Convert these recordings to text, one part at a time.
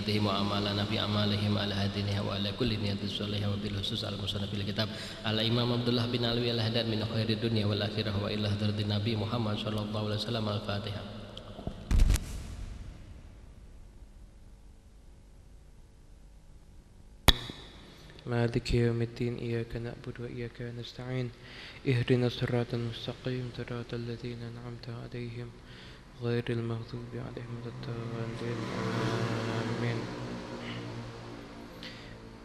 نيتهم وأعمالنا في أعمالهم على هدينها وعلى كل نية صالحة وبالخصوص على مصنف الكتاب. على إمام عبد الله بن علوي الهداد من خير الدنيا والآخرة وإلى حضرة النبي محمد صلى الله عليه وسلم الفاتحة. مالك يوم الدين إياك نعبد وإياك نستعين. اهدنا الصراط المستقيم صراط الذين أنعمت عليهم. غير المغضوب عليهم ولا الضالين آمين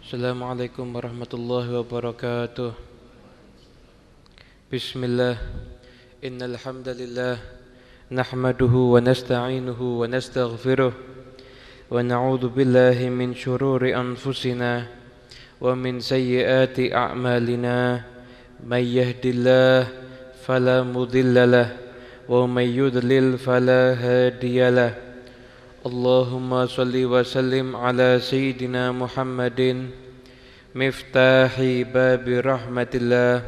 السلام عليكم ورحمة الله وبركاته بسم الله إن الحمد لله نحمده ونستعينه ونستغفره ونعوذ بالله من شرور أنفسنا ومن سيئات أعمالنا من يهد الله فلا مضل له ومن يضلل فلا هادي له. اللهم صل وسلم على سيدنا محمد. مفتاح باب رحمة الله.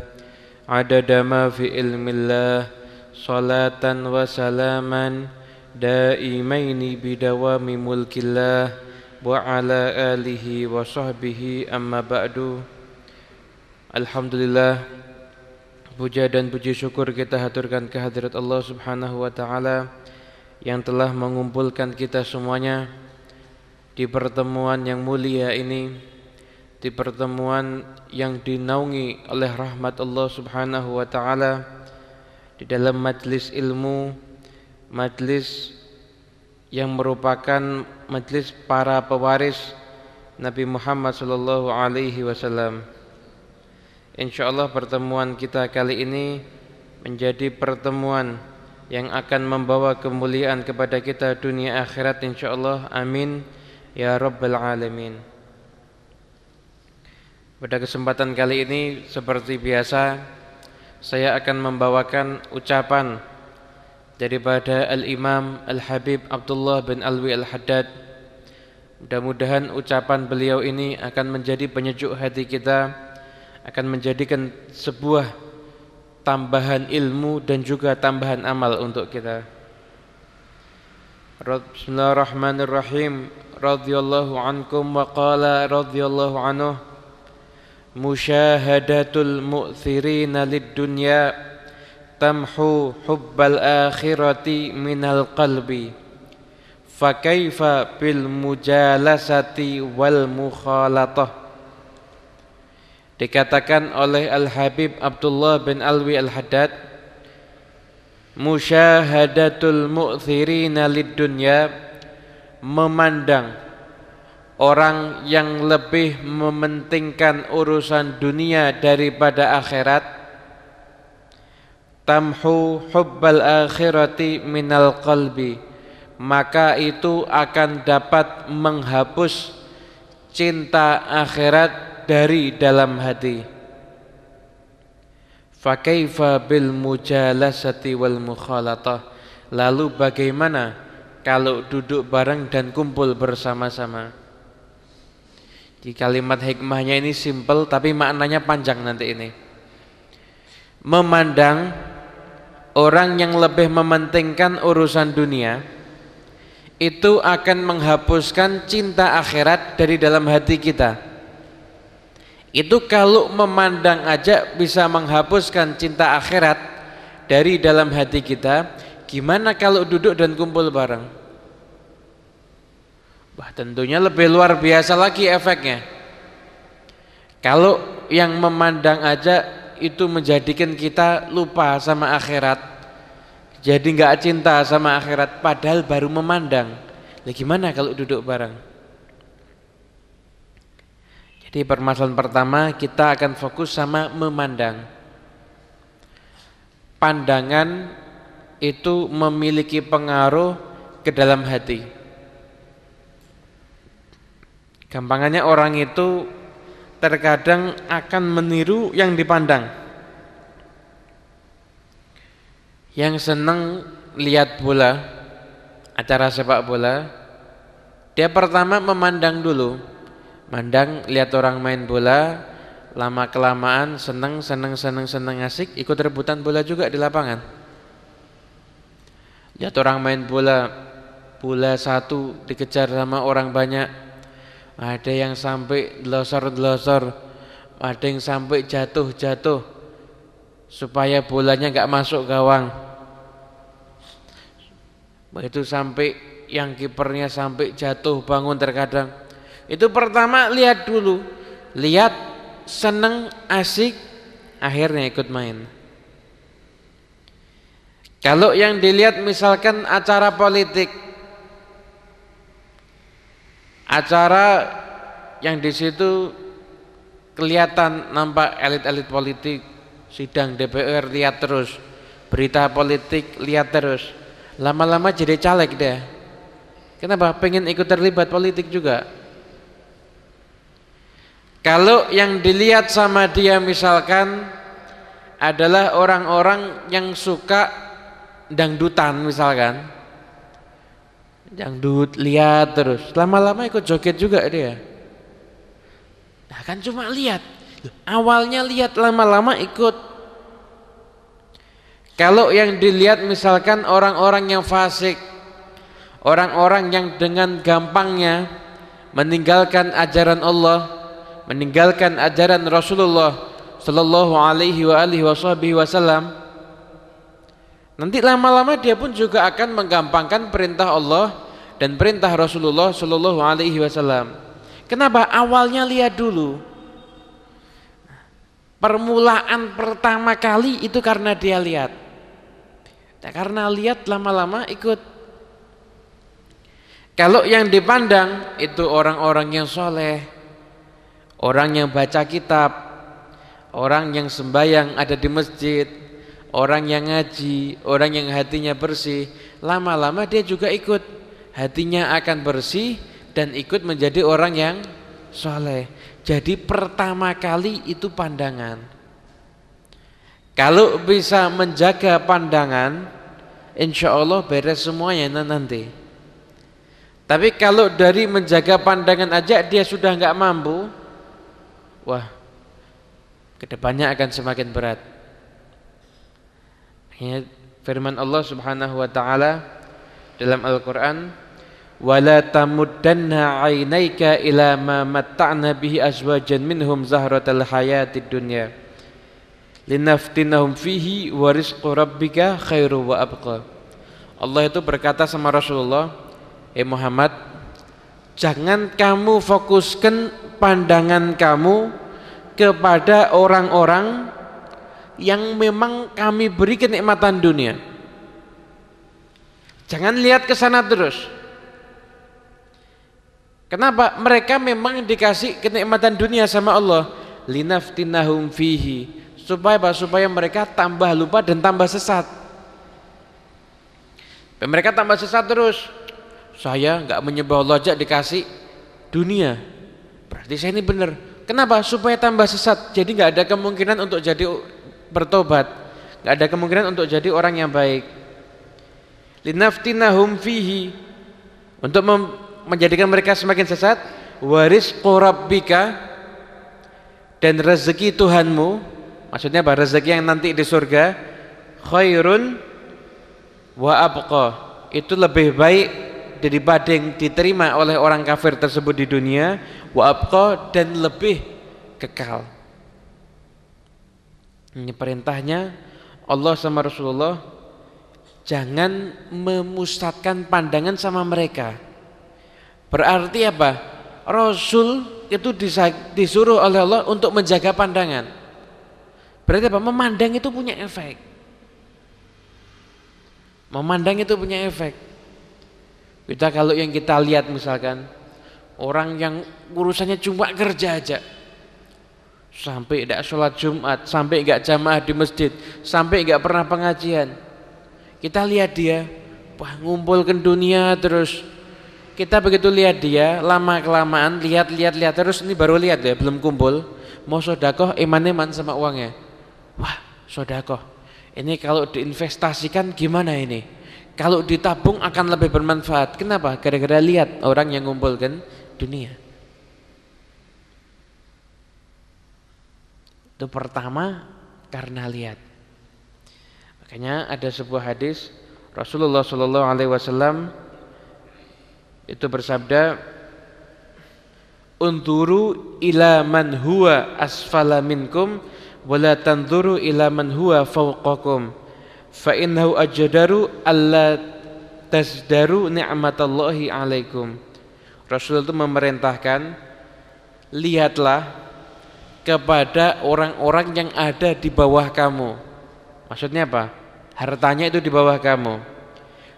عدد ما في علم الله. صلاة وسلاما دائمين بدوام ملك الله. وعلى آله وصحبه أما بعد. Alhamdulillah Puja dan puji syukur kita haturkan kehadirat Allah subhanahu wa ta'ala Yang telah mengumpulkan kita semuanya Di pertemuan yang mulia ini Di pertemuan yang dinaungi oleh rahmat Allah subhanahu wa ta'ala Di dalam majlis ilmu Majlis yang merupakan majlis para pewaris Nabi Muhammad sallallahu alaihi wasallam. Insyaallah pertemuan kita kali ini menjadi pertemuan yang akan membawa kemuliaan kepada kita dunia akhirat insyaallah. Amin ya rabbal alamin. Pada kesempatan kali ini seperti biasa saya akan membawakan ucapan daripada Al-Imam Al-Habib Abdullah bin Alwi Al-Haddad Mudah-mudahan ucapan beliau ini akan menjadi penyejuk hati kita Akan menjadikan sebuah tambahan ilmu dan juga tambahan amal untuk kita. Bismillahirrahmanirrahim. Radiyallahu ankum wa qala radiyallahu anhu. Musyahadatul mu'thirina lid dunya tamhu hubbal akhirati minal qalbi. Fakaifa bil mujalasati wal mukhalatah dikatakan oleh Al Habib Abdullah bin Alwi Al Haddad musyahadatul mu'thirina lid dunya memandang orang yang lebih mementingkan urusan dunia daripada akhirat tamhu hubbal akhirati minal qalbi maka itu akan dapat menghapus cinta akhirat dari dalam hati. Fakaifa bil mujalasati wal mukhalatah? Lalu bagaimana kalau duduk bareng dan kumpul bersama-sama? Di kalimat hikmahnya ini simple tapi maknanya panjang nanti ini. Memandang orang yang lebih mementingkan urusan dunia itu akan menghapuskan cinta akhirat dari dalam hati kita. Itu kalau memandang aja bisa menghapuskan cinta akhirat dari dalam hati kita, gimana kalau duduk dan kumpul bareng? Wah, tentunya lebih luar biasa lagi efeknya. Kalau yang memandang aja itu menjadikan kita lupa sama akhirat jadi nggak cinta sama akhirat padahal baru memandang lah gimana kalau duduk bareng jadi permasalahan pertama kita akan fokus sama memandang. Pandangan itu memiliki pengaruh ke dalam hati. Gampangannya orang itu terkadang akan meniru yang dipandang. Yang senang lihat bola, acara sepak bola, dia pertama memandang dulu, mandang lihat orang main bola, lama kelamaan seneng seneng seneng seneng asik, ikut rebutan bola juga di lapangan. Lihat orang main bola bola satu dikejar sama orang banyak. Ada yang sampai delosor-delosor, ada yang sampai jatuh-jatuh supaya bolanya nggak masuk gawang. Begitu sampai yang kipernya sampai jatuh bangun terkadang. Itu pertama lihat dulu, lihat seneng asik, akhirnya ikut main. Kalau yang dilihat misalkan acara politik, acara yang di situ kelihatan nampak elit-elit politik, sidang DPR lihat terus, berita politik lihat terus, lama-lama jadi caleg deh. Kenapa? Pengen ikut terlibat politik juga. Kalau yang dilihat sama dia misalkan adalah orang-orang yang suka dangdutan misalkan. Dangdut lihat terus. Lama-lama ikut joget juga dia. Nah kan cuma lihat. Awalnya lihat lama-lama ikut. Kalau yang dilihat misalkan orang-orang yang fasik orang-orang yang dengan gampangnya meninggalkan ajaran Allah meninggalkan ajaran Rasulullah sallallahu alaihi wasallam Nanti lama-lama dia pun juga akan menggampangkan perintah Allah dan perintah Rasulullah Shallallahu Alaihi Wasallam. Kenapa? Awalnya lihat dulu. Permulaan pertama kali itu karena dia lihat. Nah, karena lihat lama-lama ikut. Kalau yang dipandang itu orang-orang yang soleh, orang yang baca kitab, orang yang sembahyang ada di masjid, orang yang ngaji, orang yang hatinya bersih, lama-lama dia juga ikut. Hatinya akan bersih dan ikut menjadi orang yang soleh. Jadi pertama kali itu pandangan. Kalau bisa menjaga pandangan, insya Allah beres semuanya nanti. Tapi kalau dari menjaga pandangan aja dia sudah nggak mampu, wah, ke depannya akan semakin berat. Ya, firman Allah Subhanahu wa taala dalam Al-Qur'an wala tamuddanna 'ainaika ila ma matta'na bihi azwajan minhum zahratal hayatid dunya linaftinahum fihi wa rizqu rabbika khairu wa abqa Allah itu berkata sama Rasulullah eh Muhammad jangan kamu fokuskan pandangan kamu kepada orang-orang yang memang kami beri kenikmatan dunia. Jangan lihat ke sana terus. Kenapa? Mereka memang dikasih kenikmatan dunia sama Allah. Linaftinahum fihi. Supaya? Supaya mereka tambah lupa dan tambah sesat. Mereka tambah sesat terus. Saya nggak menyembah Allah aja dikasih dunia. Berarti saya ini benar. Kenapa? Supaya tambah sesat. Jadi nggak ada kemungkinan untuk jadi bertobat. Nggak ada kemungkinan untuk jadi orang yang baik. Linaftinahum fihi. Untuk menjadikan mereka semakin sesat. Waris rabbika. Dan rezeki Tuhanmu. Maksudnya apa? Rezeki yang nanti di surga. Khairun wa abqa. Itu lebih baik daripada yang diterima oleh orang kafir tersebut di dunia wa abqa dan lebih kekal ini perintahnya Allah sama Rasulullah jangan memusatkan pandangan sama mereka. Berarti apa? Rasul itu disuruh oleh Allah untuk menjaga pandangan. Berarti apa? Memandang itu punya efek. Memandang itu punya efek. Kita kalau yang kita lihat misalkan orang yang urusannya cuma kerja aja, sampai tidak sholat Jumat, sampai enggak jamaah di masjid, sampai enggak pernah pengajian. Kita lihat dia, wah ngumpulkan dunia terus. Kita begitu lihat dia, lama kelamaan lihat lihat lihat terus ini baru lihat ya, belum kumpul. Mau sodakoh iman-iman sama uangnya. Wah sodakoh, ini kalau diinvestasikan gimana ini? Kalau ditabung akan lebih bermanfaat. Kenapa? Gara-gara lihat orang yang ngumpulkan dunia. Itu pertama karena lihat. Makanya ada sebuah hadis Rasulullah Shallallahu Alaihi Wasallam itu bersabda Unduru ila man huwa asfala minkum wala tanzuru ila man huwa fawqakum fa innahu ajdaru alla tasdaru ni'matallahi alaikum. Rasul itu memerintahkan lihatlah kepada orang-orang yang ada di bawah kamu. Maksudnya apa? Hartanya itu di bawah kamu.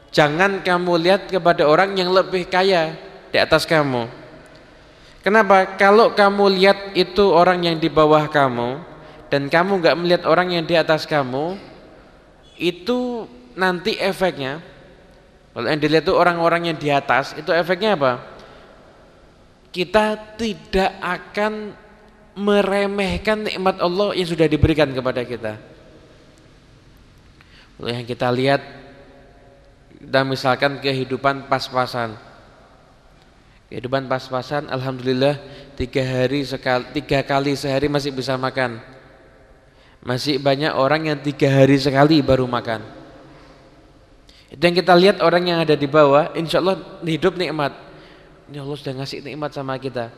Jangan kamu lihat kepada orang yang lebih kaya di atas kamu. Kenapa? Kalau kamu lihat itu orang yang di bawah kamu dan kamu nggak melihat orang yang di atas kamu, itu nanti efeknya kalau yang dilihat itu orang-orang yang di atas, itu efeknya apa? Kita tidak akan meremehkan nikmat Allah yang sudah diberikan kepada kita. Kalau yang kita lihat dan misalkan kehidupan pas-pasan Kehidupan pas-pasan, alhamdulillah tiga hari sekali, tiga kali sehari masih bisa makan. Masih banyak orang yang tiga hari sekali baru makan. Yang kita lihat orang yang ada di bawah, insya Allah hidup nikmat. Ini Allah sudah ngasih nikmat sama kita.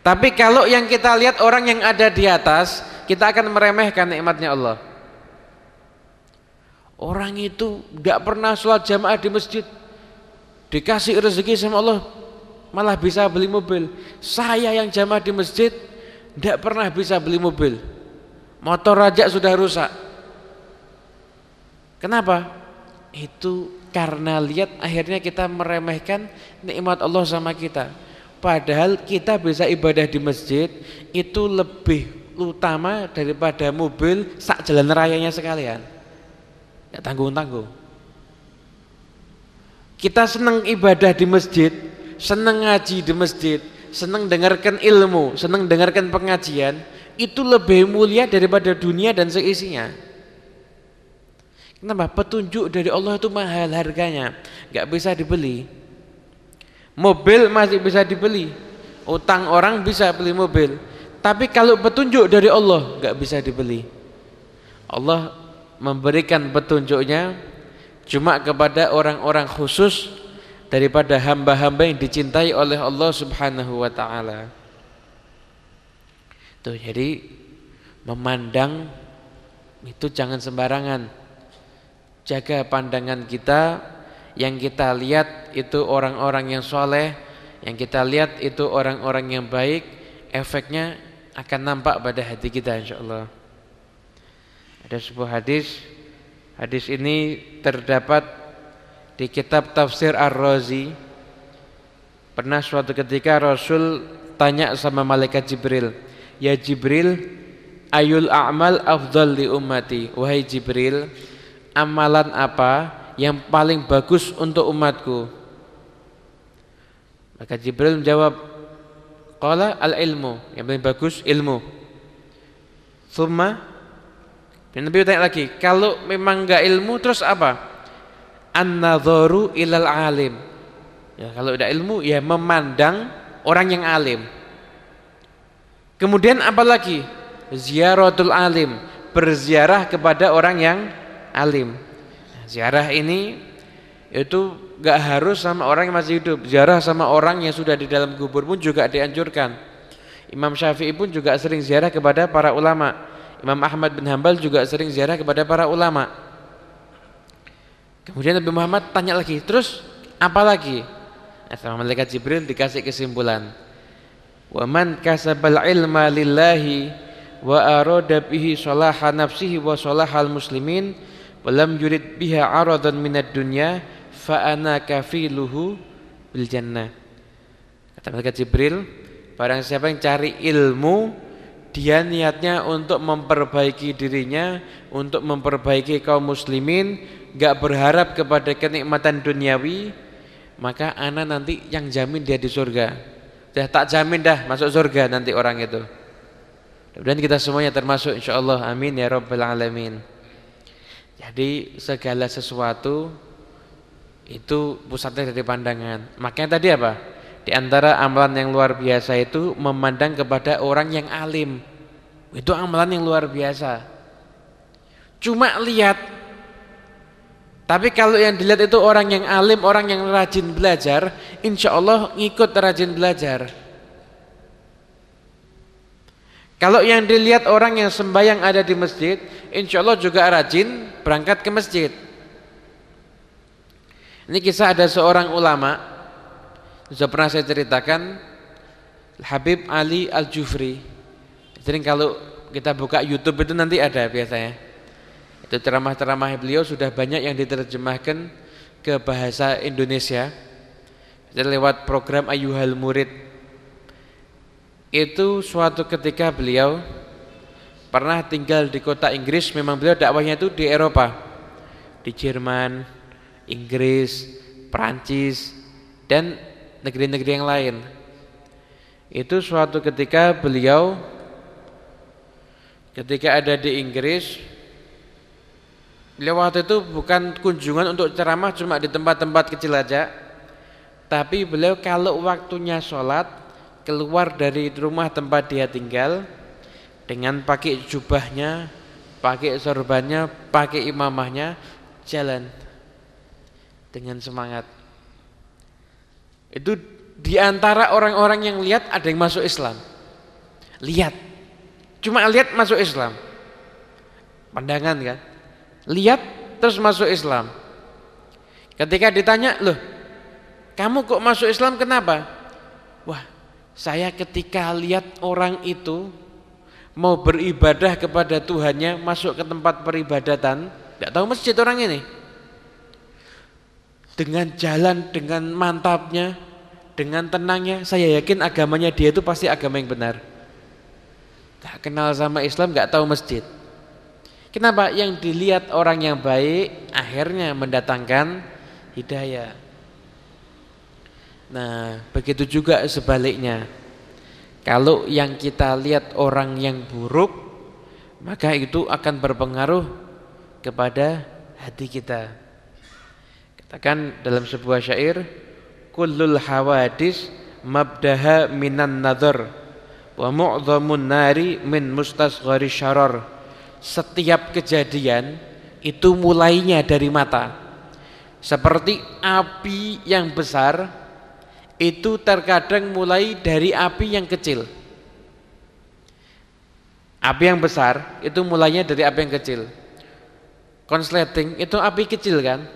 Tapi kalau yang kita lihat orang yang ada di atas, kita akan meremehkan nikmatnya Allah. Orang itu gak pernah sholat jamaah di masjid, dikasih rezeki sama Allah, malah bisa beli mobil. Saya yang jamaah di masjid tidak pernah bisa beli mobil. Motor aja sudah rusak. Kenapa? Itu karena lihat akhirnya kita meremehkan nikmat Allah sama kita. Padahal kita bisa ibadah di masjid itu lebih utama daripada mobil sak jalan rayanya sekalian. Ya tanggung-tanggung. Kita senang ibadah di masjid senang ngaji di masjid, senang dengarkan ilmu, senang dengarkan pengajian, itu lebih mulia daripada dunia dan seisinya. Kenapa? Petunjuk dari Allah itu mahal harganya, nggak bisa dibeli. Mobil masih bisa dibeli, utang orang bisa beli mobil, tapi kalau petunjuk dari Allah nggak bisa dibeli. Allah memberikan petunjuknya cuma kepada orang-orang khusus daripada hamba-hamba yang dicintai oleh Allah Subhanahu wa taala. Tuh, jadi memandang itu jangan sembarangan. Jaga pandangan kita, yang kita lihat itu orang-orang yang soleh, yang kita lihat itu orang-orang yang baik, efeknya akan nampak pada hati kita insyaallah. Ada sebuah hadis, hadis ini terdapat di kitab tafsir Ar-Razi. Pernah suatu ketika Rasul tanya sama malaikat Jibril ya Jibril ayul a'mal afdal li ummati? Wahai Jibril amalan apa yang paling bagus untuk umatku? Maka Jibril menjawab qala al ilmu yang paling bagus ilmu. Thumma dan Nabi tanya lagi kalau memang enggak ilmu terus apa? An-nadharu ilal alim. Ya, kalau udah ilmu ya memandang orang yang alim. Kemudian apa lagi? Ziaratul alim, berziarah kepada orang yang alim. Ziarah ini itu gak harus sama orang yang masih hidup. Ziarah sama orang yang sudah di dalam kubur pun juga dianjurkan. Imam Syafi'i pun juga sering ziarah kepada para ulama. Imam Ahmad bin Hambal juga sering ziarah kepada para ulama. Kemudian Nabi Muhammad tanya lagi, terus apa lagi? Sama malaikat Jibril dikasih kesimpulan. Wa man kasabal ilma lillahi wa arada bihi salaha nafsihi wa salahal muslimin wa lam yurid biha aradan minad dunya fa ana kafiluhu bil jannah. Kata malaikat Jibril, barang siapa yang cari ilmu dia niatnya untuk memperbaiki dirinya, untuk memperbaiki kaum muslimin, gak berharap kepada kenikmatan duniawi, maka anak nanti yang jamin dia di surga. Dah tak jamin dah masuk surga nanti orang itu. Dan kita semuanya termasuk insyaallah amin ya rabbal alamin. Jadi segala sesuatu itu pusatnya dari pandangan. Makanya tadi apa? Di antara amalan yang luar biasa itu memandang kepada orang yang alim. Itu amalan yang luar biasa. Cuma lihat Tapi kalau yang dilihat itu orang yang alim, orang yang rajin belajar, insya Allah ngikut rajin belajar. Kalau yang dilihat orang yang sembahyang ada di masjid, insya Allah juga rajin berangkat ke masjid. Ini kisah ada seorang ulama, sudah pernah saya ceritakan, Habib Ali Al-Jufri. Jadi kalau kita buka YouTube itu nanti ada biasanya. Ceramah-ceramah beliau sudah banyak yang diterjemahkan ke bahasa Indonesia. Lewat program Ayuhal Murid. Itu suatu ketika beliau pernah tinggal di kota Inggris, memang beliau dakwahnya itu di Eropa. Di Jerman, Inggris, Prancis dan negeri-negeri yang lain. Itu suatu ketika beliau ketika ada di Inggris Beliau waktu itu bukan kunjungan untuk ceramah cuma di tempat-tempat kecil aja. Tapi beliau kalau waktunya sholat keluar dari rumah tempat dia tinggal dengan pakai jubahnya, pakai sorbannya, pakai imamahnya, jalan dengan semangat. Itu di antara orang-orang yang lihat ada yang masuk Islam. Lihat. Cuma lihat masuk Islam. Pandangan kan? Lihat terus masuk Islam. Ketika ditanya, "Loh, kamu kok masuk Islam kenapa?" Wah, saya ketika lihat orang itu mau beribadah kepada Tuhannya masuk ke tempat peribadatan, tidak tahu masjid orang ini. Dengan jalan dengan mantapnya, dengan tenangnya, saya yakin agamanya dia itu pasti agama yang benar. Tak kenal sama Islam, nggak tahu masjid. Kenapa? Yang dilihat orang yang baik akhirnya mendatangkan hidayah. Nah, begitu juga sebaliknya. Kalau yang kita lihat orang yang buruk, maka itu akan berpengaruh kepada hati kita. Katakan dalam sebuah syair, kullul hawadis mabdaha minan nadhar wa mu'dhamun nari min mustasghari syarar setiap kejadian itu mulainya dari mata. Seperti api yang besar itu terkadang mulai dari api yang kecil. Api yang besar itu mulainya dari api yang kecil. Konsleting itu api kecil kan?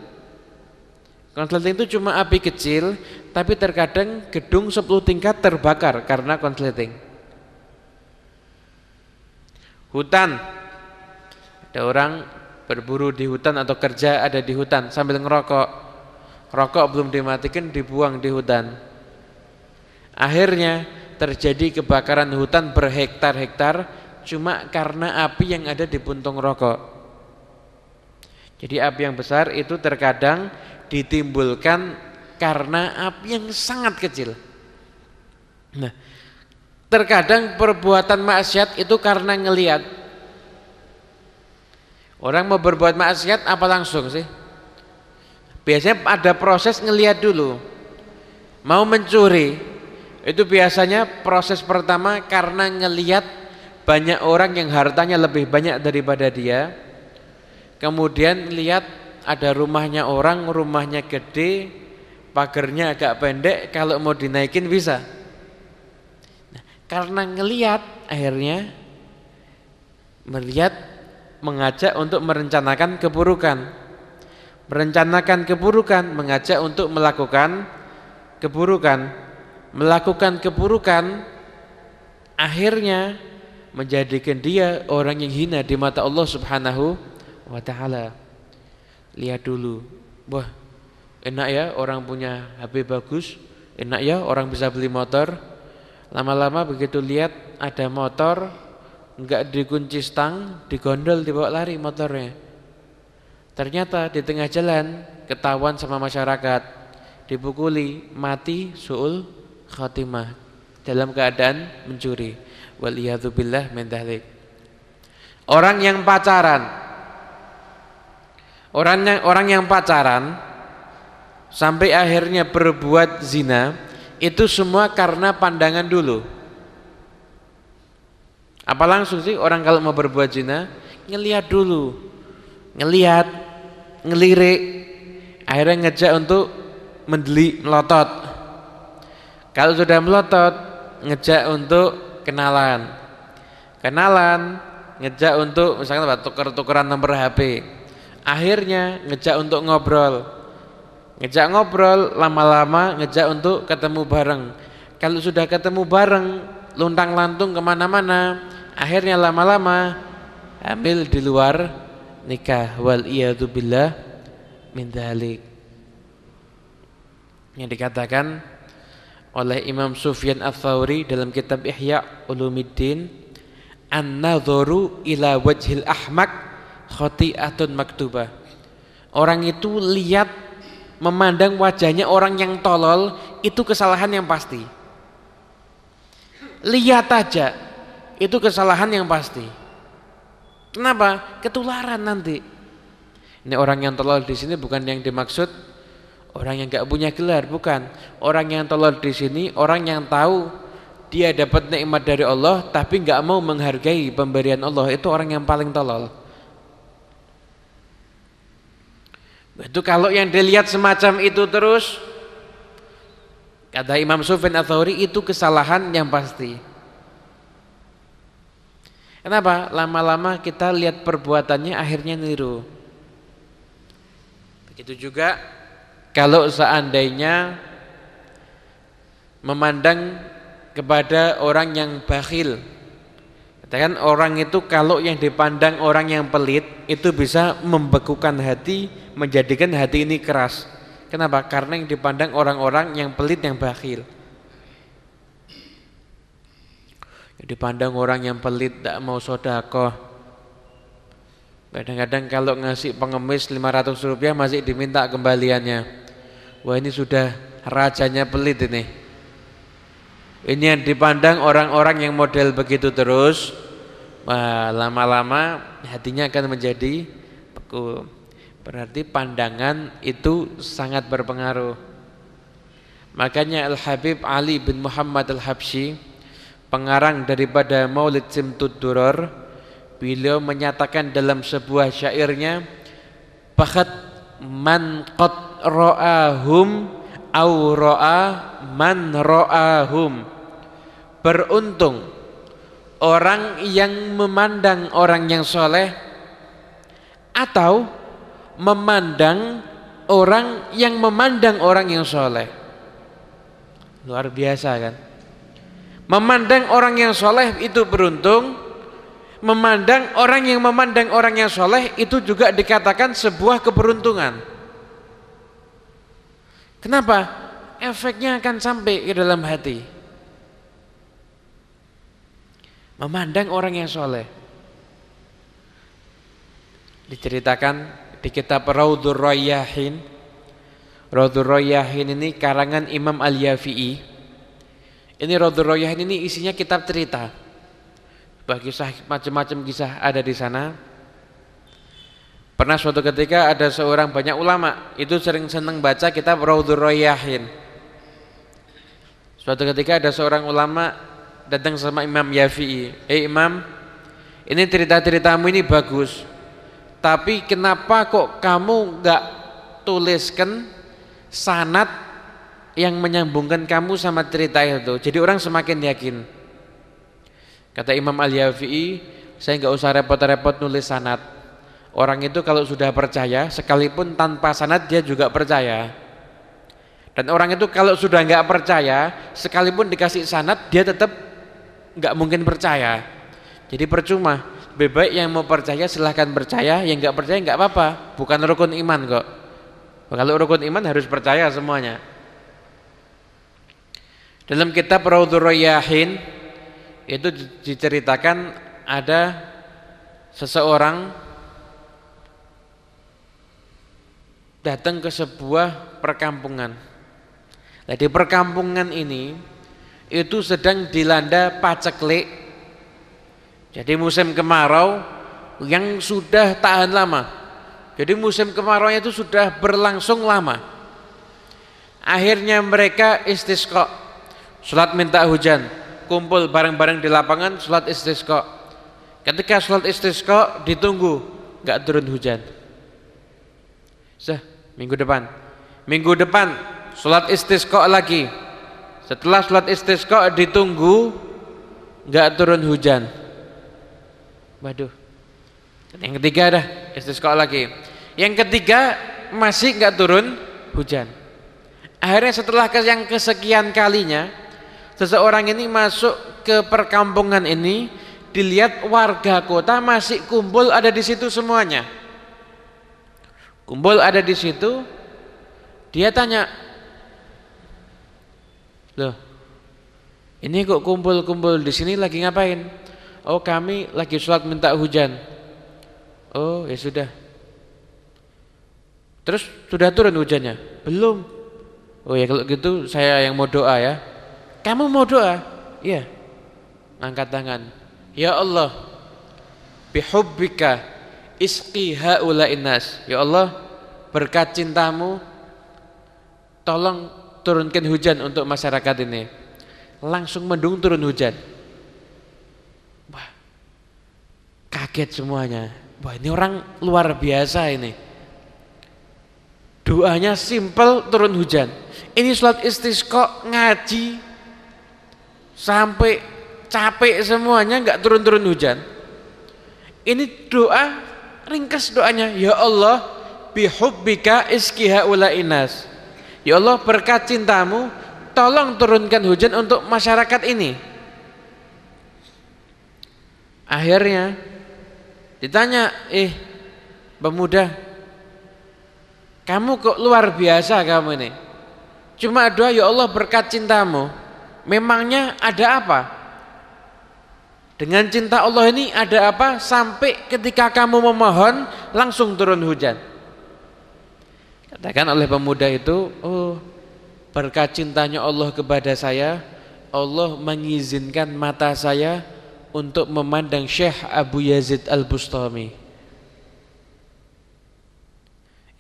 Konsleting itu cuma api kecil, tapi terkadang gedung 10 tingkat terbakar karena konsleting. Hutan ada orang berburu di hutan atau kerja ada di hutan sambil ngerokok. Rokok belum dimatikan dibuang di hutan. Akhirnya terjadi kebakaran hutan berhektar-hektar cuma karena api yang ada di puntung rokok. Jadi api yang besar itu terkadang ditimbulkan karena api yang sangat kecil. Nah, terkadang perbuatan maksiat itu karena ngelihat Orang mau berbuat maksiat apa langsung sih? Biasanya ada proses ngelihat dulu. Mau mencuri, itu biasanya proses pertama karena ngelihat banyak orang yang hartanya lebih banyak daripada dia. Kemudian lihat ada rumahnya orang, rumahnya gede, pagernya agak pendek, kalau mau dinaikin bisa. Nah, karena ngelihat akhirnya melihat mengajak untuk merencanakan keburukan. Merencanakan keburukan mengajak untuk melakukan keburukan. Melakukan keburukan akhirnya menjadikan dia orang yang hina di mata Allah Subhanahu wa taala. Lihat dulu. Wah, enak ya orang punya HP bagus, enak ya orang bisa beli motor. Lama-lama begitu lihat ada motor enggak dikunci stang, digondol dibawa lari motornya. Ternyata di tengah jalan ketahuan sama masyarakat, dipukuli, mati suul khatimah dalam keadaan mencuri. Waliyadzubillah min dalik. Orang yang pacaran Orang yang orang yang pacaran sampai akhirnya berbuat zina itu semua karena pandangan dulu. Apa langsung sih orang kalau mau berbuat zina? Ngelihat dulu, ngelihat, ngelirik, akhirnya ngejak untuk mendeli melotot. Kalau sudah melotot ngejak untuk kenalan. Kenalan ngejak untuk misalnya apa tuker-tukeran nomor HP akhirnya ngejak untuk ngobrol. Ngejak ngobrol lama-lama ngejak untuk ketemu bareng. Kalau sudah ketemu bareng luntang lantung ke mana-mana akhirnya lama-lama hamil di luar nikah. Wal billah min dhalik. Yang dikatakan oleh Imam Sufyan Ats-Tsauri dalam kitab Ihya Ulumuddin an-nadharu ila wajhil ahmak khati'atun maktubah. Orang itu lihat memandang wajahnya orang yang tolol itu kesalahan yang pasti. Lihat aja itu kesalahan yang pasti. Kenapa? Ketularan nanti. Ini orang yang tolol di sini bukan yang dimaksud orang yang nggak punya gelar, bukan. Orang yang tolol di sini orang yang tahu dia dapat nikmat dari Allah tapi nggak mau menghargai pemberian Allah itu orang yang paling tolol. Itu kalau yang dilihat semacam itu terus kata Imam Sufyan ats itu kesalahan yang pasti. Kenapa? Lama-lama kita lihat perbuatannya akhirnya niru. Begitu juga kalau seandainya memandang kepada orang yang bakhil. Katakan orang itu kalau yang dipandang orang yang pelit itu bisa membekukan hati, menjadikan hati ini keras. Kenapa? Karena yang dipandang orang-orang yang pelit yang bakhil. Dipandang orang yang pelit tak mau sodakoh kadang-kadang kalau ngasih pengemis 500 rupiah masih diminta kembaliannya. Wah ini sudah rajanya pelit ini. Ini yang dipandang orang-orang yang model begitu terus lama-lama hatinya akan menjadi beku. Berarti pandangan itu sangat berpengaruh. Makanya Al-Habib Ali bin Muhammad Al-Habsyi pengarang daripada Maulid Simtud Duror beliau menyatakan dalam sebuah syairnya bakat man qad ra'ahum au ra'a man ra'ahum. Beruntung orang yang memandang orang yang soleh atau memandang orang yang memandang orang yang soleh. Luar biasa kan Memandang orang yang soleh itu beruntung. Memandang orang yang memandang orang yang soleh itu juga dikatakan sebuah keberuntungan. Kenapa? Efeknya akan sampai ke dalam hati. Memandang orang yang soleh. Diceritakan di kitab Raudur Rayyahin Raudur Rayyahin ini karangan Imam Al-Yafi'i ini Raudhul Royah ini isinya kitab cerita. Bagi kisah macam-macam kisah ada di sana. Pernah suatu ketika ada seorang banyak ulama itu sering senang baca kitab Raudhul Royahin. Suatu ketika ada seorang ulama datang sama Imam Yafi'i. Eh Imam, ini cerita-ceritamu ini bagus. Tapi kenapa kok kamu enggak tuliskan sanat yang menyambungkan kamu sama cerita itu. Jadi orang semakin yakin. Kata Imam Al-Yafi'i, saya nggak usah repot-repot nulis sanat. Orang itu kalau sudah percaya, sekalipun tanpa sanat dia juga percaya. Dan orang itu kalau sudah nggak percaya, sekalipun dikasih sanat dia tetap nggak mungkin percaya. Jadi percuma. Lebih baik yang mau percaya silahkan percaya, yang nggak percaya nggak apa-apa. Bukan rukun iman kok. Kalau rukun iman harus percaya semuanya. Dalam kitab Raudhur Rayyahin itu diceritakan ada seseorang datang ke sebuah perkampungan. Nah, di perkampungan ini itu sedang dilanda paceklik. Jadi musim kemarau yang sudah tahan lama. Jadi musim kemarau itu sudah berlangsung lama. Akhirnya mereka istisqa Sholat minta hujan, kumpul bareng-bareng di lapangan, sholat istisqa. Ketika sholat istisqa ditunggu, nggak turun hujan. Sah, Minggu depan. Minggu depan sholat istisqa lagi. Setelah sholat istisqa ditunggu nggak turun hujan. Waduh. Yang ketiga dah istisqa lagi. Yang ketiga masih nggak turun hujan. Akhirnya setelah yang kesekian kalinya seseorang ini masuk ke perkampungan ini dilihat warga kota masih kumpul ada di situ semuanya. Kumpul ada di situ. Dia tanya, "Loh, ini kok kumpul-kumpul di sini lagi ngapain?" "Oh, kami lagi sholat minta hujan." "Oh, ya sudah." Terus sudah turun hujannya? Belum. Oh ya kalau gitu saya yang mau doa ya. Kamu mau doa? Iya. Angkat tangan. Ya Allah, bihubbika isqi haula'in nas. Ya Allah, berkat cintamu tolong turunkan hujan untuk masyarakat ini. Langsung mendung turun hujan. Wah. Kaget semuanya. Wah, ini orang luar biasa ini. Doanya simple turun hujan. Ini sholat istisqa ngaji sampai capek semuanya nggak turun-turun hujan. Ini doa ringkas doanya, ya Allah bihubbika iskiha inas. Ya Allah berkat cintamu tolong turunkan hujan untuk masyarakat ini. Akhirnya ditanya, "Eh, pemuda, kamu kok luar biasa kamu ini? Cuma doa ya Allah berkat cintamu. Memangnya ada apa?" Dengan cinta Allah ini ada apa? Sampai ketika kamu memohon langsung turun hujan. Katakan oleh pemuda itu, oh berkat cintanya Allah kepada saya, Allah mengizinkan mata saya untuk memandang Syekh Abu Yazid Al-Bustami.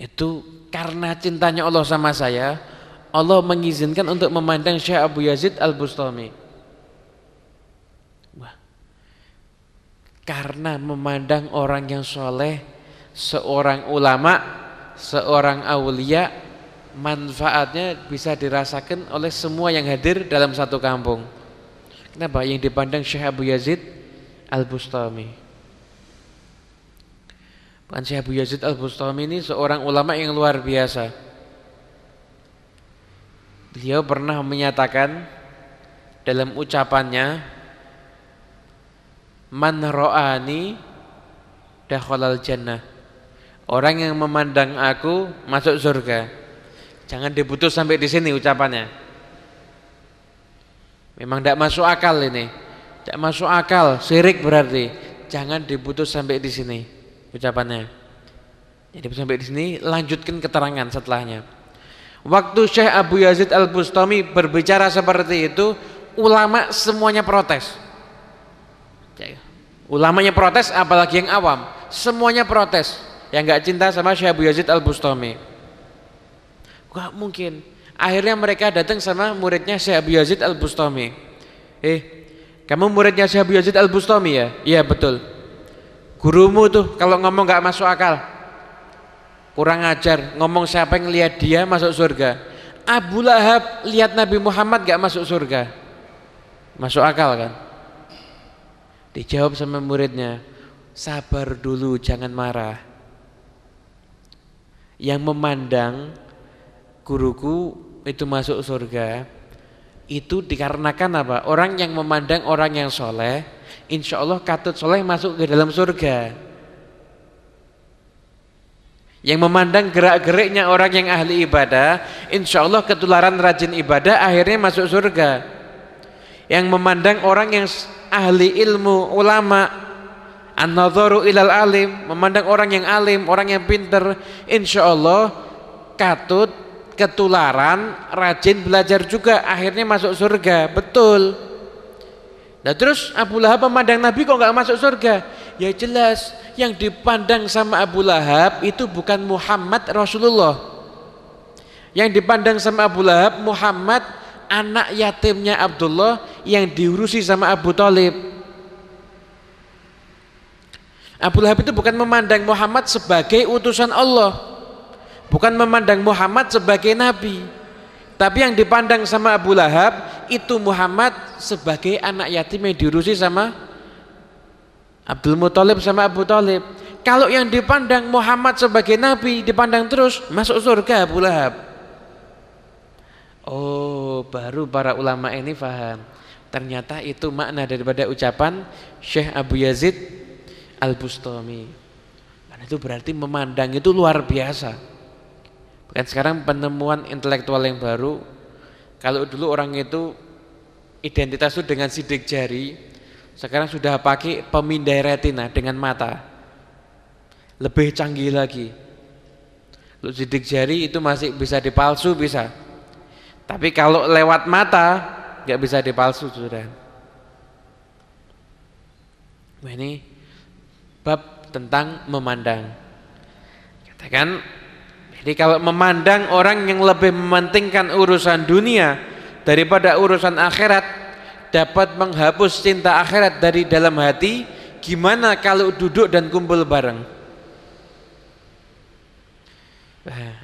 Itu karena cintanya Allah sama saya, Allah mengizinkan untuk memandang Syekh Abu Yazid Al-Bustami. karena memandang orang yang soleh seorang ulama seorang aulia manfaatnya bisa dirasakan oleh semua yang hadir dalam satu kampung. Kenapa? Yang dipandang Syekh Abu Yazid Al-Bustami. Bukan Syekh Abu Yazid Al-Bustami ini seorang ulama yang luar biasa beliau pernah menyatakan dalam ucapannya man ra'ani dakhalal jannah. Orang yang memandang aku masuk surga. Jangan diputus sampai di sini ucapannya. Memang tidak masuk akal ini. Tidak masuk akal, syirik berarti. Jangan diputus sampai di sini ucapannya. Jadi sampai di sini lanjutkan keterangan setelahnya. Waktu Syekh Abu Yazid Al-Bustami berbicara seperti itu, ulama semuanya protes. Ulamanya protes apalagi yang awam, semuanya protes. Yang nggak cinta sama Syekh Abu Yazid Al-Bustami. Gak mungkin. Akhirnya mereka datang sama muridnya Syekh Abu Yazid Al-Bustami. Eh, kamu muridnya Syekh Abu Yazid Al-Bustami ya? Iya betul. Gurumu tuh kalau ngomong nggak masuk akal. Kurang ajar, ngomong siapa yang lihat dia masuk surga. Abu Lahab lihat Nabi Muhammad gak masuk surga. Masuk akal kan? Dijawab sama muridnya, sabar dulu jangan marah. Yang memandang guruku itu masuk surga, itu dikarenakan apa? Orang yang memandang orang yang soleh, insya Allah katut soleh masuk ke dalam surga. Yang memandang gerak-geriknya orang yang ahli ibadah, insya Allah ketularan rajin ibadah akhirnya masuk surga. Yang memandang orang yang ahli ilmu, ulama, an-nadharu ilal alim, memandang orang yang alim, orang yang pinter, insyaallah katut ketularan, rajin belajar juga, akhirnya masuk surga. Betul. Nah terus Abu Lahab memandang Nabi kok nggak masuk surga? Ya jelas, yang dipandang sama Abu Lahab itu bukan Muhammad Rasulullah. Yang dipandang sama Abu Lahab Muhammad anak yatimnya Abdullah yang diurusi sama Abu Talib. Abu Lahab itu bukan memandang Muhammad sebagai utusan Allah. Bukan memandang Muhammad sebagai nabi. Tapi yang dipandang sama Abu Lahab itu Muhammad sebagai anak yatim yang diurusi sama Abdul Muthalib sama Abu Talib. Kalau yang dipandang Muhammad sebagai nabi dipandang terus masuk surga Abu Lahab. Oh, baru para ulama ini faham. Ternyata itu makna daripada ucapan Syekh Abu Yazid Al-Bustami. Karena itu berarti memandang itu luar biasa. Dan sekarang penemuan intelektual yang baru, kalau dulu orang itu identitas itu dengan sidik jari, sekarang sudah pakai pemindai retina dengan mata. Lebih canggih lagi. Lu sidik jari itu masih bisa dipalsu bisa. Tapi kalau lewat mata nggak bisa dipalsu sudah. Ini bab tentang memandang. Katakan jadi kalau memandang orang yang lebih mementingkan urusan dunia daripada urusan akhirat dapat menghapus cinta akhirat dari dalam hati, gimana kalau duduk dan kumpul bareng?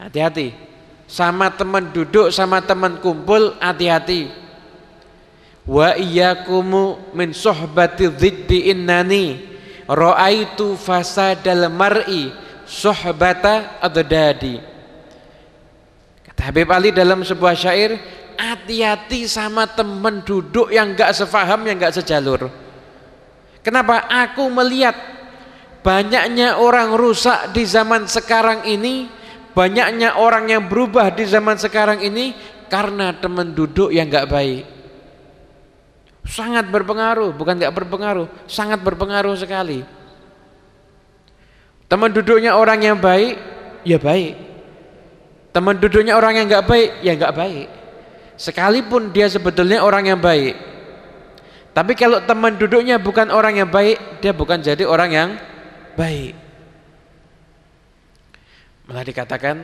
Hati-hati. Sama teman duduk, sama teman kumpul, hati-hati. Wa iyyakumu min sohbati dhiddi innani ra'aitu fasadal mar'i sohbata adadadi Habib Ali dalam sebuah syair hati-hati sama teman duduk yang gak sefaham yang gak sejalur. Kenapa? Aku melihat banyaknya orang rusak di zaman sekarang ini banyaknya orang yang berubah di zaman sekarang ini karena teman duduk yang gak baik. Sangat berpengaruh bukan gak berpengaruh sangat berpengaruh sekali. Teman duduknya orang yang baik ya baik. Teman duduknya orang yang nggak baik, ya nggak baik. Sekalipun dia sebetulnya orang yang baik. Tapi kalau teman duduknya bukan orang yang baik, dia bukan jadi orang yang baik. Malah dikatakan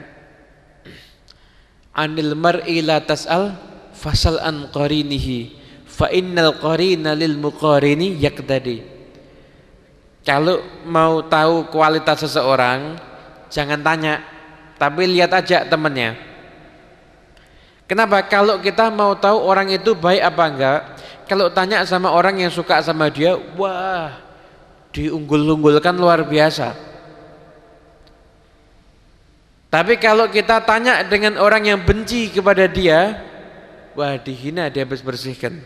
anil mar'i la tas'al fasal an qarinihi fa innal qarina lil muqarini yaqtadi. Kalau mau tahu kualitas seseorang, jangan tanya tapi lihat aja temennya. Kenapa? Kalau kita mau tahu orang itu baik apa enggak, kalau tanya sama orang yang suka sama dia, wah, diunggul-unggulkan luar biasa. Tapi kalau kita tanya dengan orang yang benci kepada dia, wah dihina dia habis bersihkan.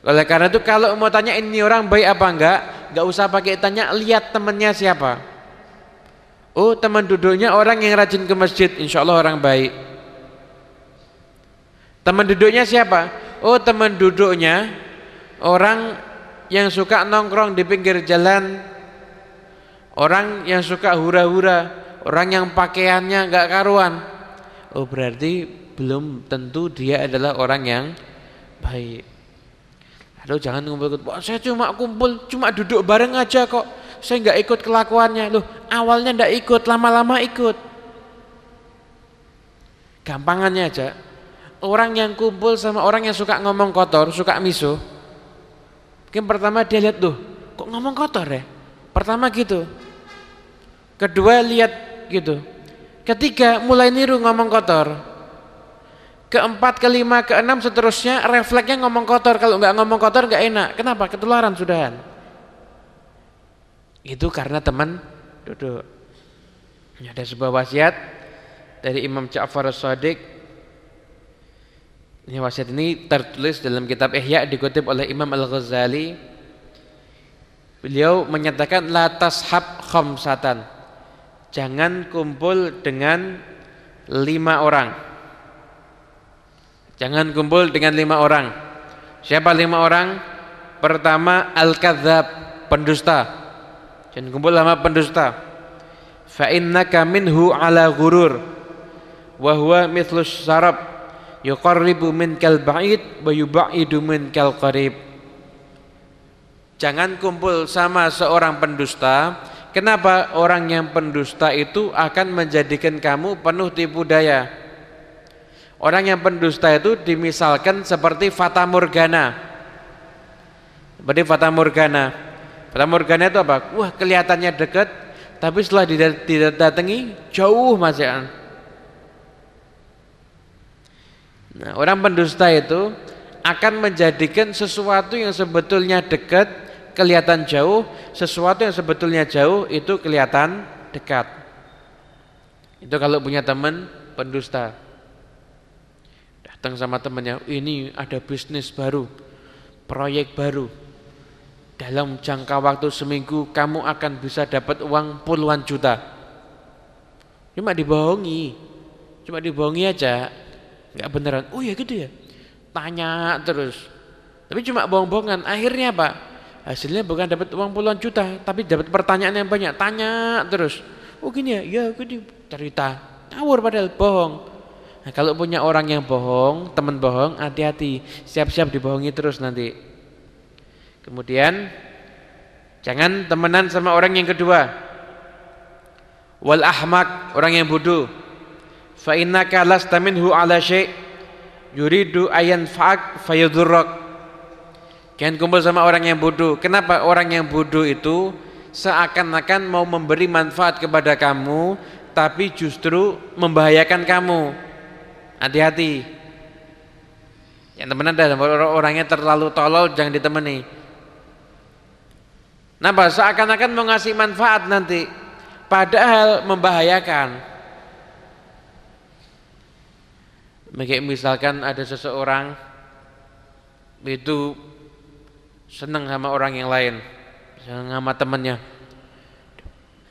Oleh karena itu kalau mau tanya ini orang baik apa enggak, enggak usah pakai tanya, lihat temennya siapa. Oh teman duduknya orang yang rajin ke masjid Insya Allah orang baik Teman duduknya siapa? Oh teman duduknya. Orang yang suka nongkrong di pinggir jalan. Orang yang suka hura-hura. Orang yang pakaiannya gak karuan. Oh berarti belum tentu dia adalah orang yang baik. Aduh jangan ngumpul Saya cuma kumpul, cuma duduk bareng aja kok. Saya nggak ikut kelakuannya. Loh awalnya nggak ikut lama-lama ikut. Gampangannya aja orang yang kumpul sama orang yang suka ngomong kotor suka miso. Mungkin pertama dia lihat tuh kok ngomong kotor ya? Pertama gitu. Kedua lihat gitu. Ketiga mulai niru ngomong kotor. Keempat kelima keenam seterusnya refleksnya ngomong kotor. Kalau nggak ngomong kotor nggak enak. Kenapa? Ketularan sudahan. Itu karena teman duduk. Ada sebuah wasiat dari Imam Ja'far As-Sadiq. Ini wasiat ini tertulis dalam kitab Ihya dikutip oleh Imam Al-Ghazali. Beliau menyatakan la tashab khamsatan. Jangan kumpul dengan lima orang. Jangan kumpul dengan lima orang. Siapa lima orang? Pertama al-kadzab, pendusta. Jangan kumpul sama pendusta. Fa innaka minhu ala ghurur wa huwa mithlu sarab yuqarribu kal ba'id wa yub'idu kal qarib. Jangan kumpul sama seorang pendusta. Kenapa orang yang pendusta itu akan menjadikan kamu penuh tipu daya? Orang yang pendusta itu dimisalkan seperti fata morgana. Seperti fata morgana Fata morgana itu apa? Wah kelihatannya dekat, tapi setelah didatangi jauh masih. Nah, orang pendusta itu akan menjadikan sesuatu yang sebetulnya dekat kelihatan jauh, sesuatu yang sebetulnya jauh itu kelihatan dekat. Itu kalau punya teman pendusta. Datang sama temannya, ini ada bisnis baru, proyek baru. Dalam jangka waktu seminggu kamu akan bisa dapat uang puluhan juta. Cuma dibohongi, cuma dibohongi aja, nggak beneran. Oh ya gitu ya, tanya terus. Tapi cuma bohong-bohongan. Akhirnya apa? Hasilnya bukan dapat uang puluhan juta, tapi dapat pertanyaan yang banyak. Tanya terus. Oh gini ya, ya gini cerita. Ngawur padahal bohong. Nah, kalau punya orang yang bohong, teman bohong, hati-hati. Siap-siap dibohongi terus nanti. Kemudian jangan temenan sama orang yang kedua. Wal ahmak, orang yang bodoh. Fa innaka lasta minhu ala syai' yuridu ayan fa'ak fayadurrak. Jangan kumpul sama orang yang bodoh. Kenapa orang yang bodoh itu seakan-akan mau memberi manfaat kepada kamu tapi justru membahayakan kamu. Hati-hati. Yang temenan dah orangnya terlalu tolol jangan ditemani. Napa seakan-akan mau ngasih manfaat nanti padahal membahayakan. Kayak misalkan ada seseorang itu senang sama orang yang lain, senang sama temannya.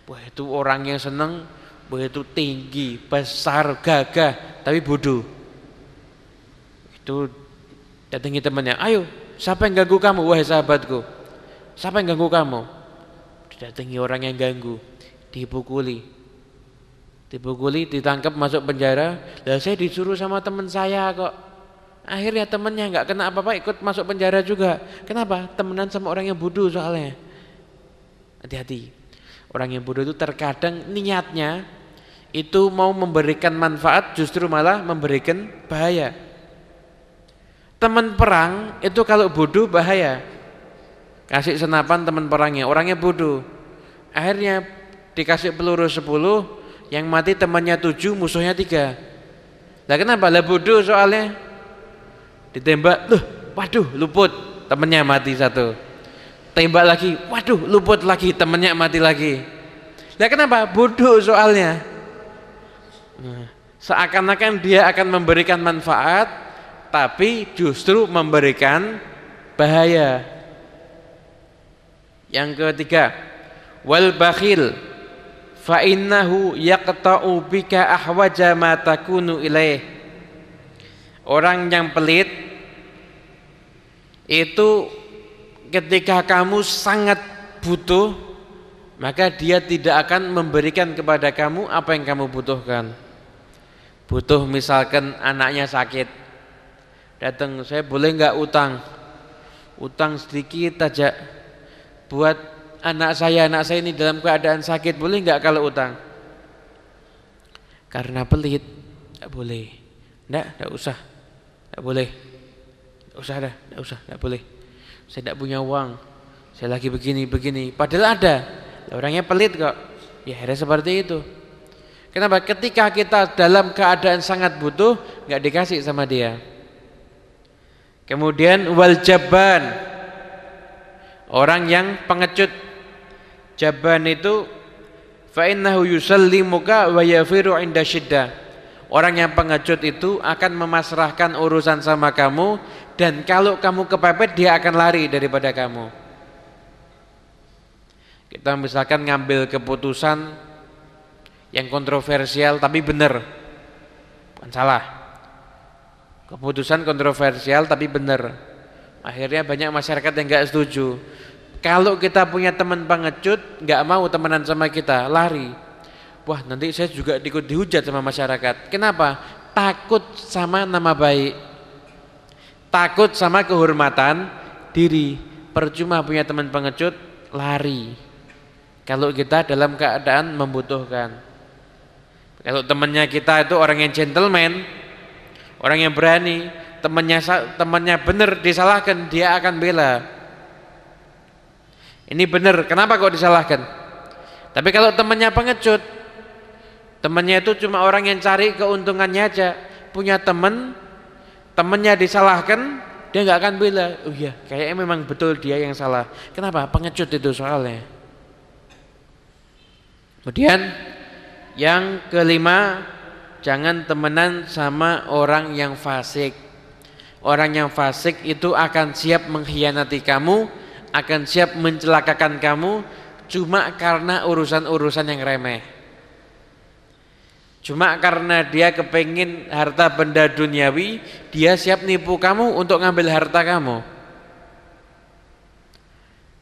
Wah itu orang yang senang, wah itu tinggi, besar, gagah, tapi bodoh. Itu datangi temannya, ayo siapa yang ganggu kamu, wahai sahabatku. Siapa yang ganggu kamu? Didatangi orang yang ganggu, dipukuli. Dipukuli, ditangkap masuk penjara. Lah saya disuruh sama teman saya kok. Akhirnya temannya nggak kena apa-apa ikut masuk penjara juga. Kenapa? Temenan sama orang yang bodoh soalnya. Hati-hati. Orang yang bodoh itu terkadang niatnya itu mau memberikan manfaat justru malah memberikan bahaya. Teman perang itu kalau bodoh bahaya kasih senapan teman perangnya orangnya bodoh akhirnya dikasih peluru 10 yang mati temannya 7 musuhnya 3 lah kenapa? Lah bodoh soalnya. Ditembak loh waduh luput temannya mati satu. Tembak lagi waduh luput lagi temannya mati lagi. Lah kenapa? Bodoh soalnya. Nah, seakan-akan dia akan memberikan manfaat tapi justru memberikan bahaya. Yang ketiga, wal bakhil fa innahu yaqta'u bika ahwaja ma takunu ilaih. Orang yang pelit itu ketika kamu sangat butuh maka dia tidak akan memberikan kepada kamu apa yang kamu butuhkan. Butuh misalkan anaknya sakit. Datang, saya boleh enggak utang? Utang sedikit aja buat anak saya, anak saya ini dalam keadaan sakit, boleh nggak kalau utang? Karena pelit, nggak boleh. Nggak, nggak usah, nggak boleh. Nggak usah dah, nggak usah, nggak boleh. Saya tidak punya uang, saya lagi begini begini. Padahal ada, orangnya pelit kok. Ya akhirnya seperti itu. Kenapa? Ketika kita dalam keadaan sangat butuh, nggak dikasih sama dia. Kemudian wal jaban Orang yang pengecut Jaban itu fa innahu yusallimuka wa yafiru inda syiddah. Orang yang pengecut itu akan memasrahkan urusan sama kamu dan kalau kamu kepepet dia akan lari daripada kamu. Kita misalkan ngambil keputusan yang kontroversial tapi benar. Bukan salah. Keputusan kontroversial tapi benar Akhirnya banyak masyarakat yang enggak setuju. Kalau kita punya teman pengecut, enggak mau temenan sama kita, lari. Wah, nanti saya juga ikut dihujat sama masyarakat. Kenapa? Takut sama nama baik. Takut sama kehormatan diri. Percuma punya teman pengecut, lari. Kalau kita dalam keadaan membutuhkan. Kalau temannya kita itu orang yang gentleman, orang yang berani, temannya temannya benar disalahkan dia akan bela ini benar kenapa kok disalahkan? Tapi kalau temannya pengecut temannya itu cuma orang yang cari keuntungannya aja. Punya teman temennya disalahkan dia nggak akan bilang oh iya kayaknya memang betul dia yang salah. Kenapa? Pengecut itu soalnya. Kemudian yang kelima jangan temenan sama orang yang fasik. Orang yang fasik itu akan siap mengkhianati kamu akan siap mencelakakan kamu cuma karena urusan-urusan yang remeh Cuma karena dia kepingin harta benda duniawi, dia siap nipu kamu untuk ngambil harta kamu.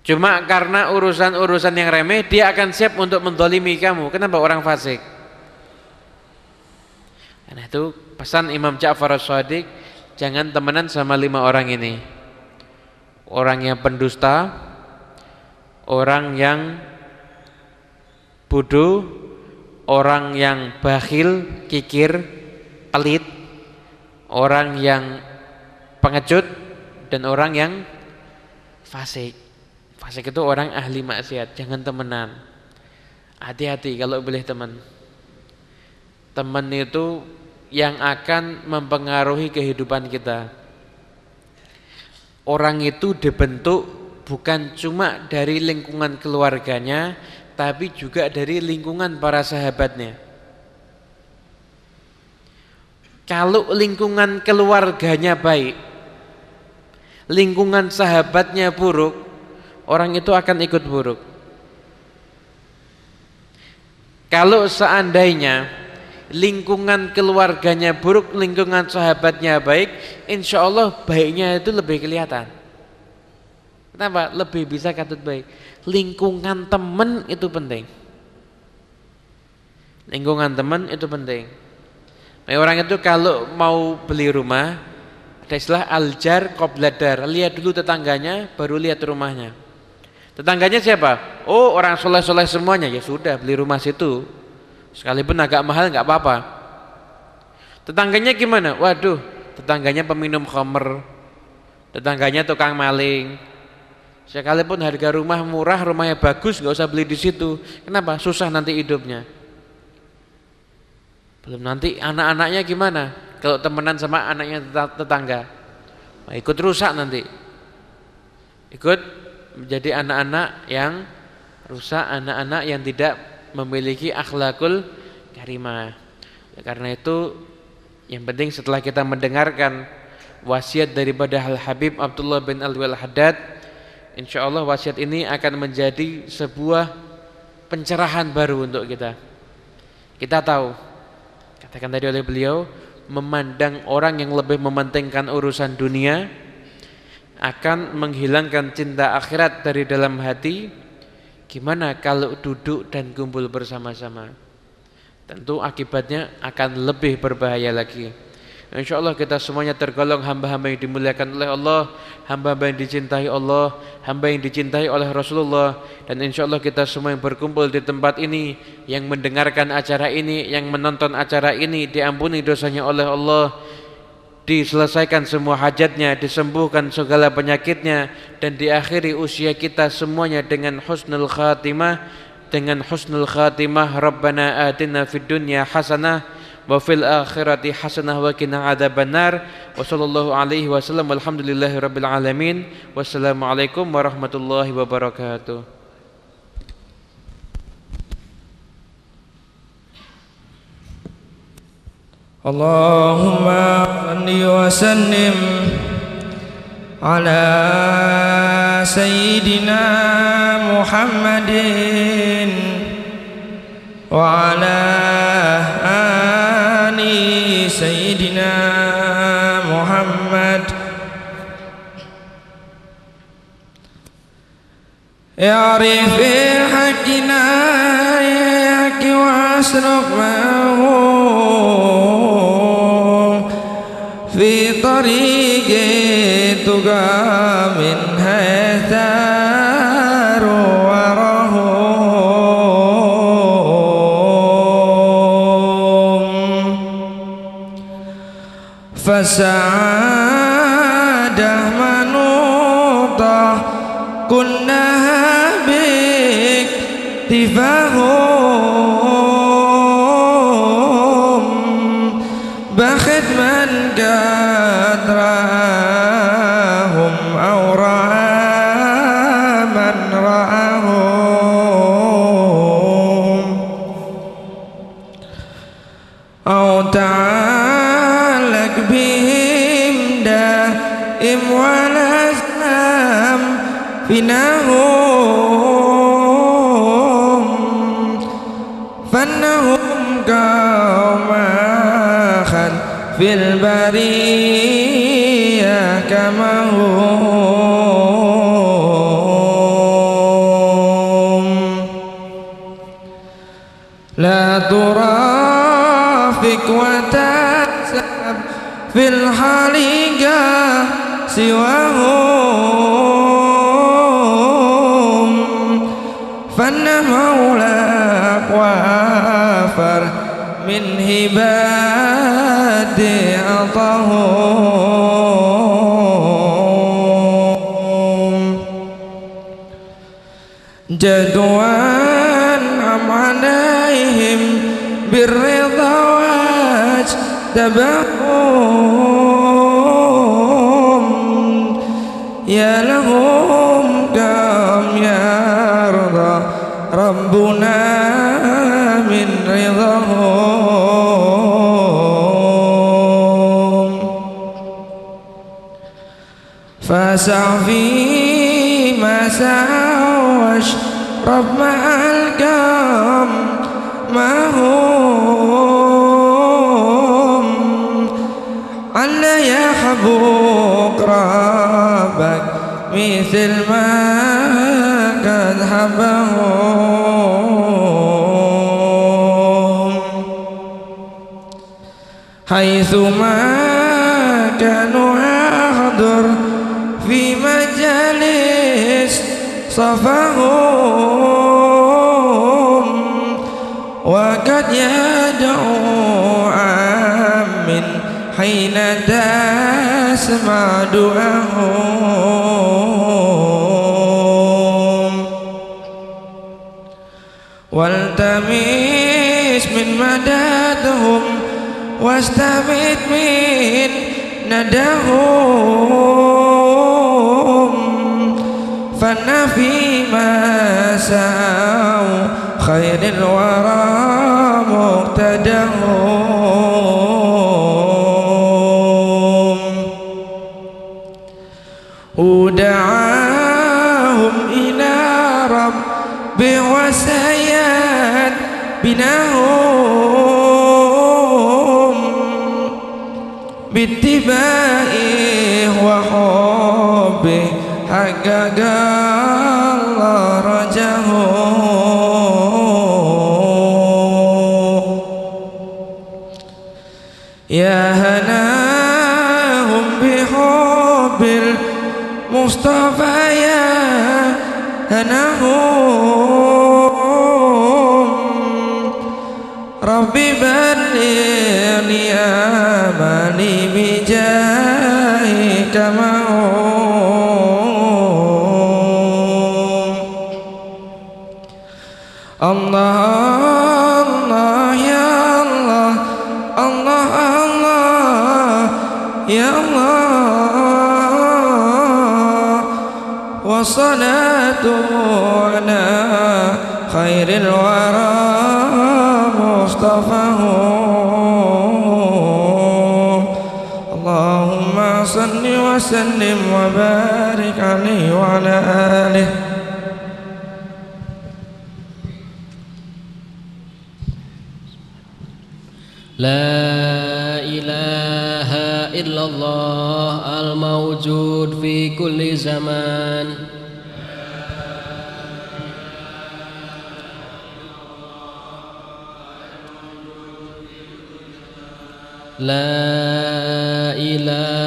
Cuma karena urusan-urusan yang remeh, dia akan siap untuk mendolimi kamu. Kenapa orang fasik? Karena itu pesan Imam Ja'far as-Sadiq, jangan temenan sama lima orang ini. Orang yang pendusta, orang yang bodoh, orang yang bakhil, kikir, pelit, orang yang pengecut dan orang yang fasik. Fasik itu orang ahli maksiat, jangan temenan. Hati-hati kalau boleh teman. Teman itu yang akan mempengaruhi kehidupan kita. Orang itu dibentuk bukan cuma dari lingkungan keluarganya, tapi juga dari lingkungan para sahabatnya. Kalau lingkungan keluarganya baik, lingkungan sahabatnya buruk, orang itu akan ikut buruk. Kalau seandainya lingkungan keluarganya buruk, lingkungan sahabatnya baik, insya Allah baiknya itu lebih kelihatan. Kenapa? Lebih bisa katut baik lingkungan teman itu penting. Lingkungan teman itu penting. Nah, orang itu kalau mau beli rumah, ada istilah aljar kobladar. Lihat dulu tetangganya, baru lihat rumahnya. Tetangganya siapa? Oh orang soleh-soleh semuanya. Ya sudah beli rumah situ. Sekalipun agak mahal nggak apa-apa. Tetangganya gimana? Waduh, tetangganya peminum khamer. Tetangganya tukang maling, Sekalipun harga rumah murah, rumahnya bagus, nggak usah beli di situ. Kenapa? Susah nanti hidupnya. Belum nanti anak-anaknya gimana? Kalau temenan sama anaknya tetangga, nah, ikut rusak nanti. Ikut menjadi anak-anak yang rusak, anak-anak yang tidak memiliki akhlakul karimah. Ya, karena itu yang penting setelah kita mendengarkan wasiat daripada Al Habib Abdullah bin Alwi Al Haddad Insya Allah wasiat ini akan menjadi sebuah pencerahan baru untuk kita. Kita tahu, katakan tadi oleh beliau, memandang orang yang lebih mementingkan urusan dunia akan menghilangkan cinta akhirat dari dalam hati. Gimana kalau duduk dan kumpul bersama-sama? Tentu akibatnya akan lebih berbahaya lagi. Insya Allah kita semuanya tergolong hamba-hamba yang dimuliakan oleh Allah Hamba-hamba yang dicintai Allah Hamba yang dicintai oleh Rasulullah Dan insya Allah kita semua yang berkumpul di tempat ini Yang mendengarkan acara ini Yang menonton acara ini Diampuni dosanya oleh Allah Diselesaikan semua hajatnya Disembuhkan segala penyakitnya Dan diakhiri usia kita semuanya Dengan husnul khatimah Dengan husnul khatimah Rabbana atina fid dunya hasanah wa fil akhirati hasanah wa qina adzabannar. Wa sallallahu alaihi wasallam walhamdulillahi rabbil alamin. Wassalamu warahmatullahi wabarakatuh اللهم صل وسلم على سيدنا محمد وعلى آل سيدنا محمد. اعرف حقنا إياك واسرق فسعادة فأهلكناهم فأنهم كما خل في البريد من هباد عطاهم جدوى أنعم عليهم بالرضا واجتبهم فاسع فيما سعى واشرب مع القوم ما هم. عنا يا حبوك ربك مثل ما قد حبهم. حيثما كانوا صفهم وقد يدعو عام حين تسمع دعاهم والتمس من مددهم واستمد من ندهم فن فيما سعوا خير الورى مقتدهم ودعاهم إلى رب وسيد بناهم باتباعه وحبه. حقق آمالي بجاهك معهم الله الله يا الله الله الله يا الله. والصلاة على خير الورى مصطفاه وسلم وبارك عليه وعلى آله. لا إله إلا الله الموجود في كل زمان. لا إله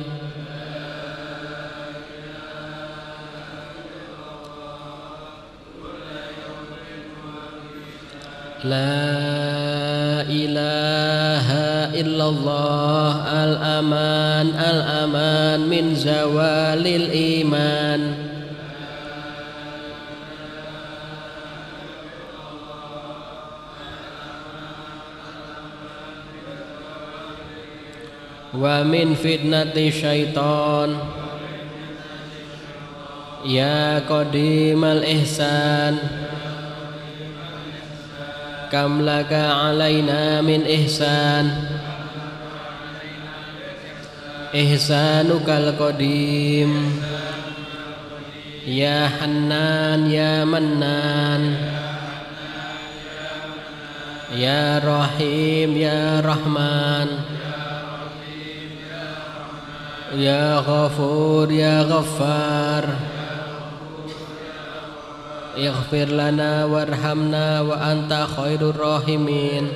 لا إله إلا الله الأمان الأمان من زوال الإيمان. ومن فتنة الشيطان يا قديم الإحسان. كم لك علينا من إحسان إحسانك القديم يا حنان يا منان يا رحيم يا رحمن يا غفور يا غفار اغفر لنا وارحمنا وأنت خير الراحمين.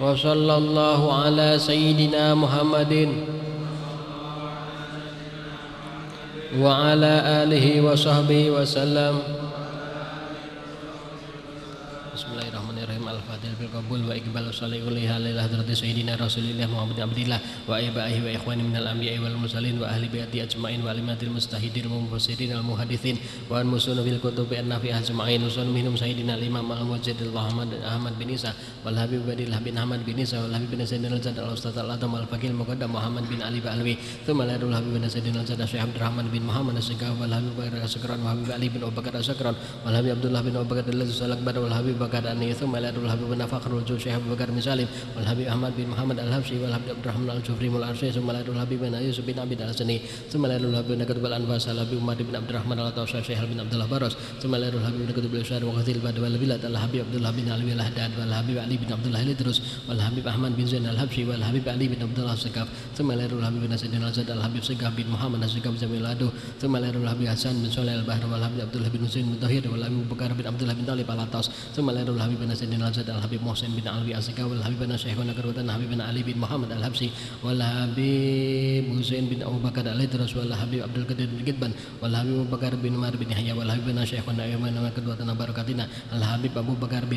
وصلى الله على سيدنا محمد وعلى آله وصحبه وسلم. Qabul wa iqbal salih uliha lillah hadrati sayyidina rasulillah muhammad abdillah wa ibaihi wa ikhwani minal anbiya'i wal mursalin wa ahli baiti ajma'in wa alimatil mustahidin wa mufassirin al muhadithin wa an musun bil kutubi an nafi ajma'in usun minhum sayyidina imam al mujadid ahmad ahmad bin isa wal habib badillah bin ahmad bin isa wal habib bin sayyidina al zad al ustaz al adam al faqih muqaddam muhammad bin ali ba'alwi thumma la habib bin sayyidina al zad syekh abdurrahman bin muhammad as-sakaf wal habib bakar as-sakran wa habib ali bin abubakar as-sakran wal habib abdullah bin abubakar al salak bada wal habib bakar ani thumma la habib bin fakhrul syekh Abu Bakar bin Salim wal Habib Ahmad bin Muhammad Al Habsyi wal Habib Abdurrahman Al Jufri mul Arsy summa ladul Habib bin Yusuf bin Abid Al Hasani summa Habib bin Qutb Al Anfas Al Habib Umar bin Abdurrahman Al Tawsa Syekh bin Abdullah Baros summa ladul Habib bin Qutb Al Syar wa Bad wal Bilad Al Habib Abdullah bin Ali Al Haddad wal Habib Ali bin Abdullah Al Idrus wal Habib Ahmad bin Zain Al Habsyi wal Habib Ali bin Abdullah Sakaf summa ladul Habib bin Al Zad Al Habib Sakaf bin Muhammad Al Sakaf Jamil Adu summa Habib Hasan bin Saleh Al Bahr wal Habib Abdullah bin Husain bin Tahir wal Habib Bakar bin Abdullah bin Talib Al Atas summa ladul Habib bin Al Zad Al Habib Muhsin bin Alwi Al Sakaf wal Habib bin Syekhuna Karwatan Habib bin Ali bin Muhammad Al Habsyi wal Habib bin Abu Bakar Al Idrus wal Habib Abdul Qadir bin Gidban wal Habib Abu Bakar bin bin Yahya wal Habib bin Syekhuna Ayman wa kedua tanah barakatina Al Habib Abu Bakar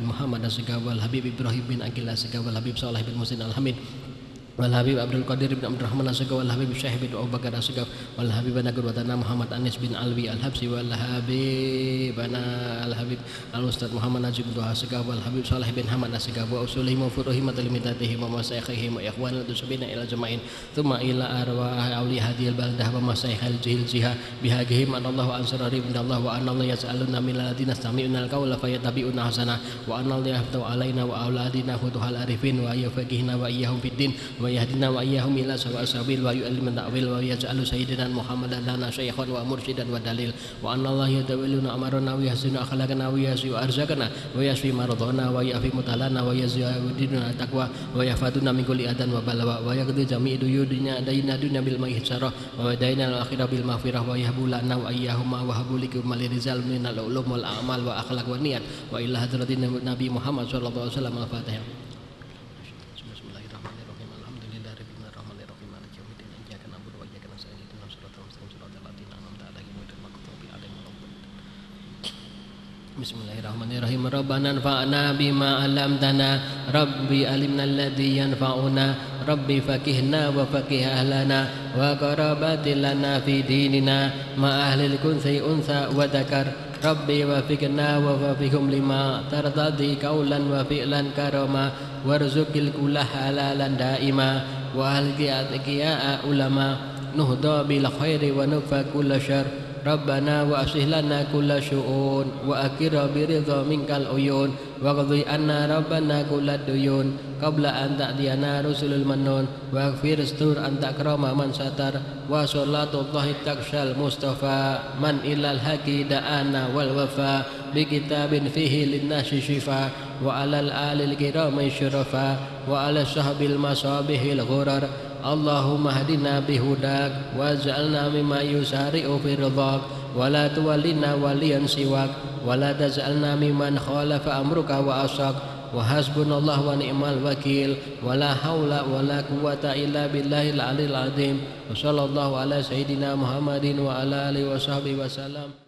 والحبيب عبد القادر بن عبد الرحمن السقف والحبيب الشيخ بن أبو بكر السقف والحبيب نجر وتنا محمد أنس بن علوي الحبسي والحبيب أنا الحبيب الأستاذ محمد نجيب بن دوها السقف والحبيب صالح بن حمد السقف وأصولهم وفروهم وتلميذاتهم ومشايخهم وإخوان المسلمين إلى جمعين ثم إلى أرواح أولي هذه البلدة ومشايخ الجهة بهاجهم أن الله أنصر من الله وأن الله يسألنا من الذين يستمعون القول فيتبعون حسنه وأن الله يفتح علينا وأولادنا هدوء العارفين وأن يفقهنا وإياهم في الدين ويهدنا وإياهم إلى سواء السبيل ويؤلم التأويل ويجعل سيدنا محمدا لنا شيخا ومرشدا ودليل وأن الله يتولون أمرنا ويحسن أخلاقنا ويسوء أرزاقنا ويشفي مرضانا ويعفي مطالنا ويزيدنا تقوى ويحفظنا من كل أذى وبلوى ويقضي جميع ديوننا دينا دنيا بالميسرة ودينا الآخرة بالمغفرة ويهب لنا وإياهما وهب لكم الرزال من العلوم والأعمال وأخلاق والنيات وإلى حضرة النبي محمد صلى الله عليه وسلم الفاتحة Bismillahirrahmanirrahim Rabbana anfa'na bima alamtana Rabbi alimna alladhi yanfa'una Rabbi fakihna wa fakih ahlana Wa qarabatilana fi dinina Ma ahlil kunsi unsa wa dakar ربي وفقنا ووفقهم لما ترتضي قولا وفعلا كرما وارزق الكل حلالا دائما والقي اتقياء علما نهدى بالخير ونكفى كل شر ربنا وأصلح لنا كل شؤون وأكر برضا منك العيون واقضي عنا ربنا كل الديون قبل أن تأتينا رسل المنون واغفر استر أن تكرم من ستر وصلاة الله تخشى المصطفى من إلى الحق دعانا والوفاء بكتاب فيه للناس شفاء وعلى الآل الكرام الشرفاء وعلى الصحب المصابيح الغرر اللهم اهدنا بهداك واجعلنا مما يسارع في رضاك ولا تولنا وليا سواك ولا تجعلنا ممن خالف أمرك وأصاك وحسبنا الله ونعم الوكيل ولا حول ولا قوة إلا بالله العلي العظيم وصلى الله على سيدنا محمد وعلى آله وصحبه وسلم